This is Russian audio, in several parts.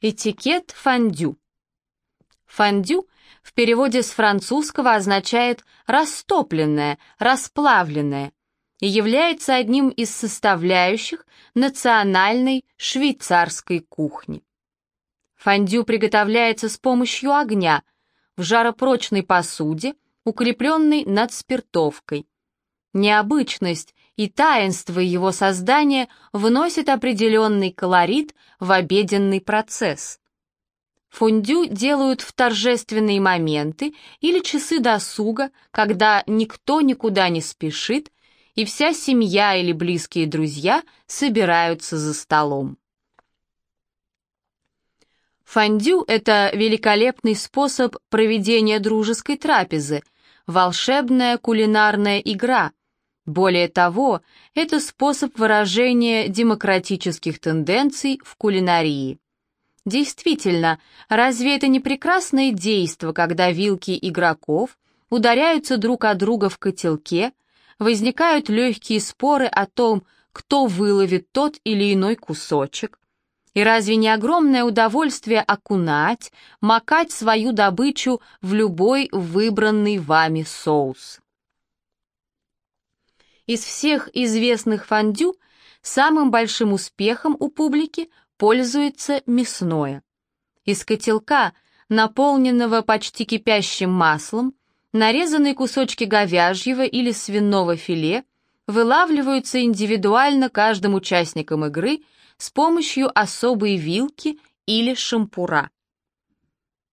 Этикет фондю. Фондю в переводе с французского означает «растопленное», «расплавленное» и является одним из составляющих национальной швейцарской кухни. Фондю приготовляется с помощью огня в жаропрочной посуде, укрепленной над спиртовкой. Необычность и таинство его создания вносит определенный колорит в обеденный процесс. Фондю делают в торжественные моменты или часы досуга, когда никто никуда не спешит, и вся семья или близкие друзья собираются за столом. Фондю – это великолепный способ проведения дружеской трапезы, волшебная кулинарная игра, более того, это способ выражения демократических тенденций в кулинарии. Действительно, разве это не прекрасное действо, когда вилки игроков ударяются друг о друга в котелке, возникают легкие споры о том, кто выловит тот или иной кусочек? И разве не огромное удовольствие окунать, макать свою добычу в любой выбранный вами соус? Из всех известных фондю самым большим успехом у публики пользуется мясное. Из котелка, наполненного почти кипящим маслом, нарезанные кусочки говяжьего или свиного филе вылавливаются индивидуально каждым участником игры с помощью особой вилки или шампура.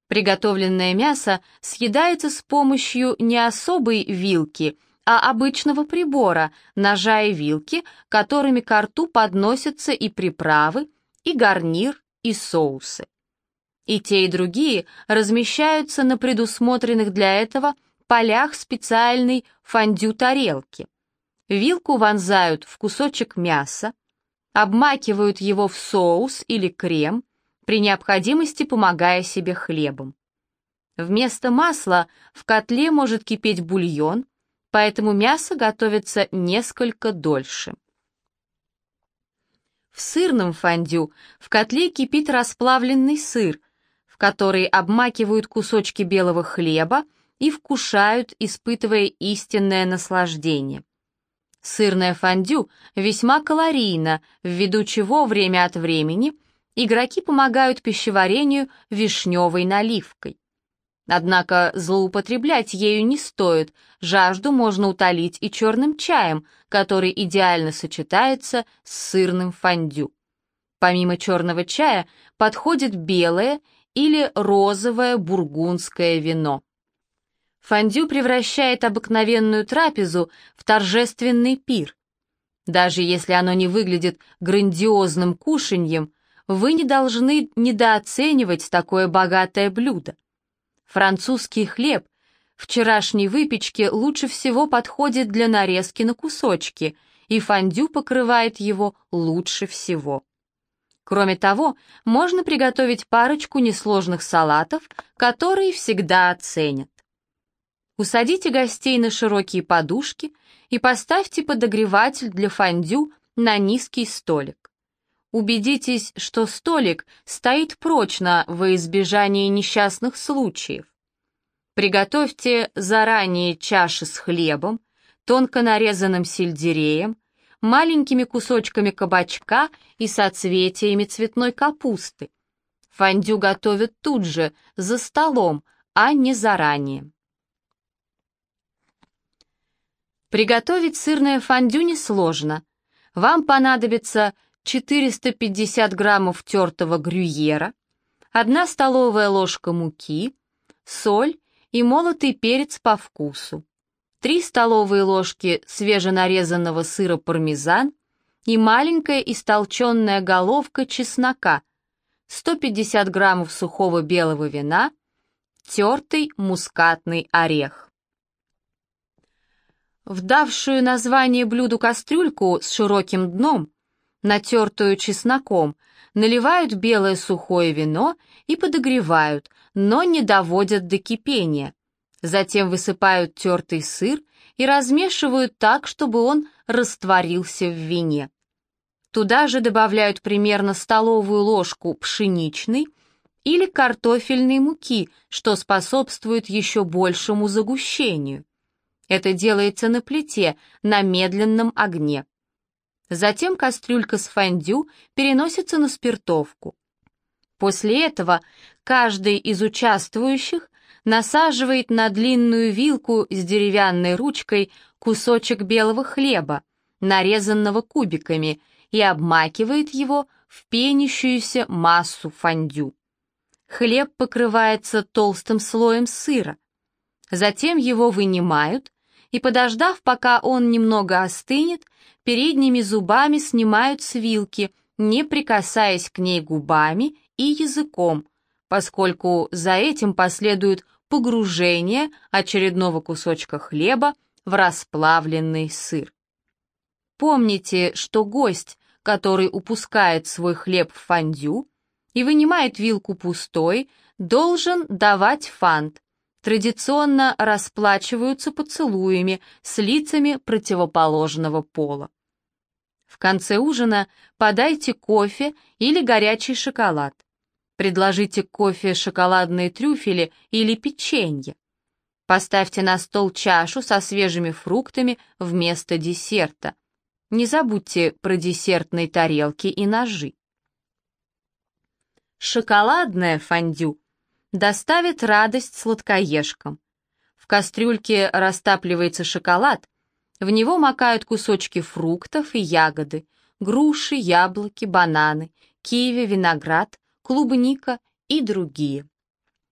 Приготовленное мясо съедается с помощью не особой вилки, а обычного прибора, ножа и вилки, которыми к рту подносятся и приправы, и гарнир, и соусы. И те, и другие размещаются на предусмотренных для этого полях специальной фондю-тарелки. Вилку вонзают в кусочек мяса, обмакивают его в соус или крем, при необходимости помогая себе хлебом. Вместо масла в котле может кипеть бульон, поэтому мясо готовится несколько дольше. В сырном фондю в котле кипит расплавленный сыр, в который обмакивают кусочки белого хлеба и вкушают, испытывая истинное наслаждение. Сырное фондю весьма калорийно, ввиду чего время от времени игроки помогают пищеварению вишневой наливкой. Однако злоупотреблять ею не стоит, жажду можно утолить и черным чаем, который идеально сочетается с сырным фондю. Помимо черного чая подходит белое или розовое бургундское вино. Фондю превращает обыкновенную трапезу в торжественный пир. Даже если оно не выглядит грандиозным кушаньем, вы не должны недооценивать такое богатое блюдо. Французский хлеб вчерашней выпечки лучше всего подходит для нарезки на кусочки, и фондю покрывает его лучше всего. Кроме того, можно приготовить парочку несложных салатов, которые всегда оценят. Усадите гостей на широкие подушки и поставьте подогреватель для фондю на низкий столик. Убедитесь, что столик стоит прочно во избежание несчастных случаев. Приготовьте заранее чаши с хлебом, тонко нарезанным сельдереем, маленькими кусочками кабачка и соцветиями цветной капусты. Фондю готовят тут же, за столом, а не заранее. Приготовить сырное фондю несложно. Вам понадобится 450 граммов тертого грюйера, 1 столовая ложка муки, соль и молотый перец по вкусу, 3 столовые ложки свеженарезанного сыра пармезан и маленькая истолченная головка чеснока, 150 граммов сухого белого вина, тертый мускатный орех. Вдавшую название блюду кастрюльку с широким дном натертую чесноком, наливают белое сухое вино и подогревают, но не доводят до кипения. Затем высыпают тертый сыр и размешивают так, чтобы он растворился в вине. Туда же добавляют примерно столовую ложку пшеничной или картофельной муки, что способствует еще большему загущению. Это делается на плите, на медленном огне. Затем кастрюлька с фондю переносится на спиртовку. После этого каждый из участвующих насаживает на длинную вилку с деревянной ручкой кусочек белого хлеба, нарезанного кубиками, и обмакивает его в пенящуюся массу фондю. Хлеб покрывается толстым слоем сыра. Затем его вынимают и, подождав, пока он немного остынет, передними зубами снимают с вилки, не прикасаясь к ней губами и языком, поскольку за этим последует погружение очередного кусочка хлеба в расплавленный сыр. Помните, что гость, который упускает свой хлеб в фондю и вынимает вилку пустой, должен давать фант. Традиционно расплачиваются поцелуями с лицами противоположного пола. В конце ужина подайте кофе или горячий шоколад. Предложите кофе шоколадные трюфели или печенье. Поставьте на стол чашу со свежими фруктами вместо десерта. Не забудьте про десертные тарелки и ножи. Шоколадное фондю доставит радость сладкоежкам. В кастрюльке растапливается шоколад, в него макают кусочки фруктов и ягоды, груши, яблоки, бананы, киви, виноград, клубника и другие.